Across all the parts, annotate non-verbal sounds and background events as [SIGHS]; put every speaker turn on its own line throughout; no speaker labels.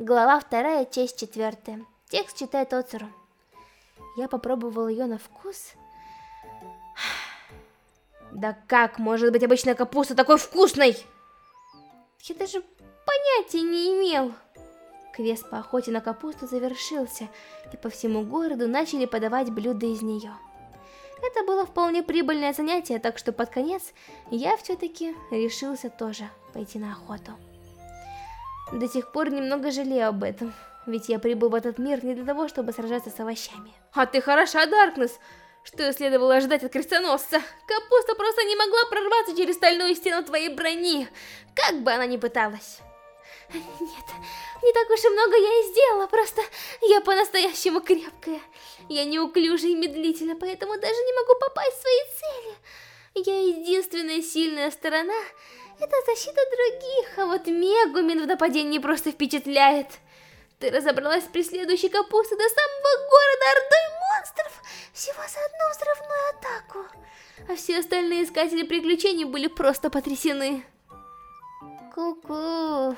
Глава 2, часть 4. Текст читает Оцеру. Я попробовал ее на вкус. [SIGHS]
Да как может быть обычная капуста такой вкусной?
Я даже понятия не имел. Квест по охоте на капусту завершился, и по всему городу начали подавать блюда из нее. Это было вполне прибыльное занятие, так что под конец я все-таки решился тоже пойти на охоту. До сих пор немного жалею об этом, ведь я прибыл в этот мир не для того, чтобы сражаться с овощами.
А ты хороша, Даркнесс! Что следовало ожидать от крестоносца? Капуста просто не могла прорваться через стальную стену твоей брони, как бы она ни пыталась.
Нет, не так уж и много я и сделала, просто я по-настоящему крепкая. Я неуклюжа и медлительна, поэтому даже не могу попасть в свои цели. Я единственная сильная сторона — это защита других, а вот Мегумин в нападении просто впечатляет. Ты разобралась с преследующей капустой до самого города Ордой монстров всего за одну взрывную атаку. А все остальные искатели приключений были просто потрясены. Ку-ку.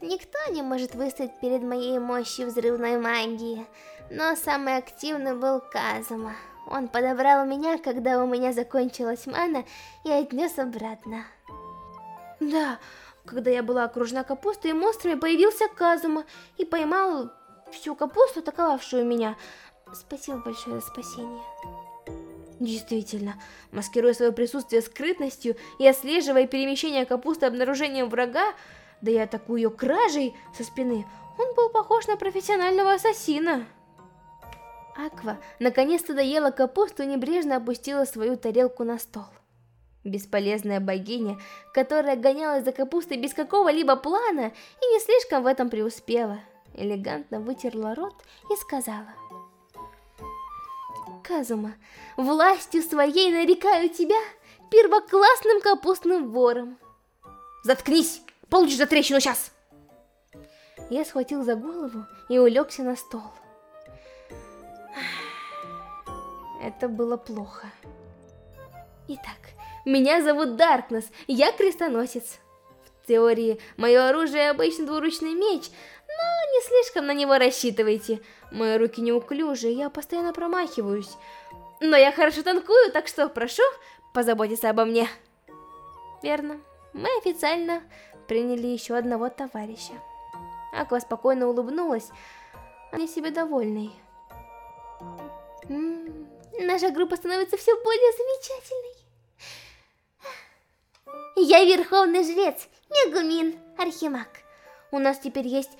Никто не может выстоять перед моей мощью взрывной магии. Но самый активный был Казума. Он подобрал меня, когда у меня закончилась мана, и отнес обратно.
Да, когда я была окружена капустой и монстрами, появился Казума и поймал всю капусту, атаковавшую меня.
Спасибо большое за спасение.
Действительно, маскируя свое присутствие скрытностью и отслеживая перемещение капусты обнаружением врага, да и атакуя ее кражей со спины, он был похож на профессионального ассасина.
Аква наконец-то доела капусту и небрежно опустила свою тарелку на стол. Бесполезная богиня, которая гонялась за капустой без какого-либо плана и не слишком в этом преуспела, элегантно вытерла рот и сказала... Казума, властью своей нарекаю тебя первоклассным капустным вором.
Заткнись! Получишь за трещину сейчас!
Я схватил за голову и улегся на стол. Это было плохо. Итак, меня зовут Даркнесс, я крестоносец. В теории, мое оружие обычный двуручный меч, но не слишком на него рассчитывайте. Мои руки неуклюжие, я постоянно промахиваюсь. Но я хорошо танкую, так что прошу, позаботиться обо мне. Верно, мы официально приняли еще одного товарища. Аква спокойно улыбнулась, они себе довольны. Наша группа становится все более замечательной. Я верховный жрец, Мегумин, Архимаг. У нас теперь есть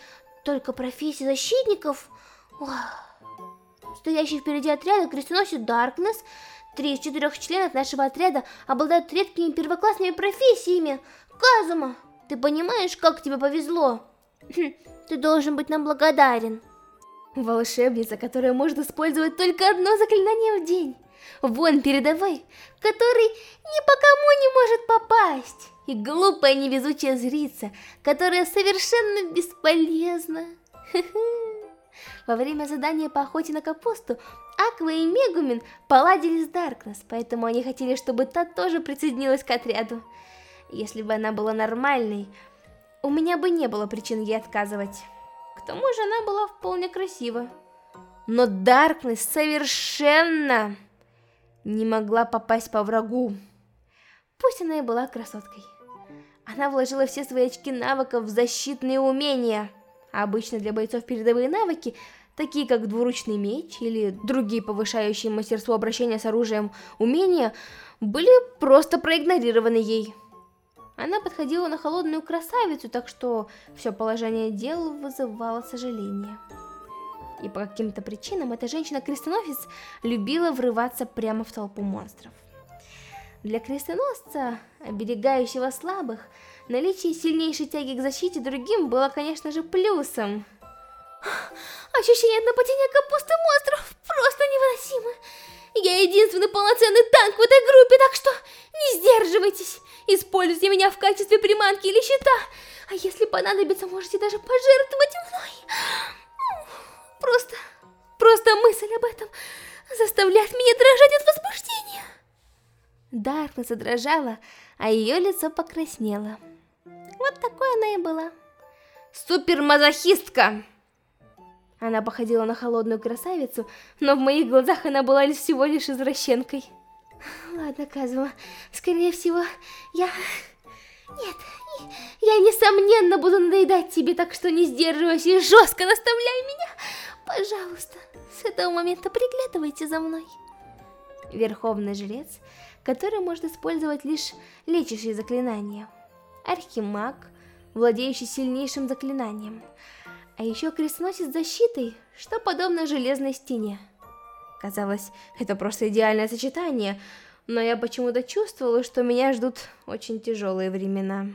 только профессия защитников. Ох. Стоящий впереди отряда крестоносец Даркнесс. Три из четырех членов нашего отряда обладают редкими первоклассными профессиями. Казума, ты понимаешь, как тебе повезло? Хм, ты должен быть нам благодарен. Волшебница, которая может использовать только одно заклинание в день. Вон передовой, который ни по кому не может попасть. И глупая невезучая зрица, которая совершенно бесполезна. Во время задания по охоте на капусту Аква и Мегумин поладили с Даркнесс, поэтому они хотели, чтобы та тоже присоединилась к отряду. Если бы она была нормальной, у меня бы не было причин ей отказывать. К тому же она была вполне красива. Но Даркнесс совершенно не могла попасть по врагу. Пусть она и была красоткой. Она вложила все свои очки навыков в защитные умения. А обычно для бойцов передовые навыки, такие как двуручный меч или другие повышающие мастерство обращения с оружием умения, были просто проигнорированы ей. Она подходила на холодную красавицу, так что все положение дел вызывало сожаление. И по каким-то причинам эта женщина-крестоносец любила врываться прямо в толпу монстров. Для крестоносца, оберегающего слабых, наличие сильнейшей тяги к защите другим было, конечно же, плюсом. Ощущение от нападения капусты монстров просто невыносимо. Я единственный полноценный танк в этой группе, так что не сдерживайтесь. Используйте меня в качестве приманки или щита. А если понадобится, можете даже пожертвовать мной. Просто, просто мысль об этом заставляет меня дрожать от возбуждения. Даркнесс задрожала, а ее лицо покраснело. Вот такой она и была.
супермазохистка. Она походила на холодную красавицу, но в моих глазах она была лишь всего лишь извращенкой.
Ладно, Казума, скорее всего, я... Нет, я несомненно буду надоедать тебе, так что не сдерживайся и жестко наставляй меня. Пожалуйста, с этого момента приглядывайте за мной.
Верховный жрец, который может использовать лишь лечащие заклинания. Архимаг, владеющий сильнейшим заклинанием. А еще крестоносец защитой, что подобно железной стене. Казалось, это просто идеальное сочетание, но я почему-то чувствовала, что меня ждут очень тяжелые времена.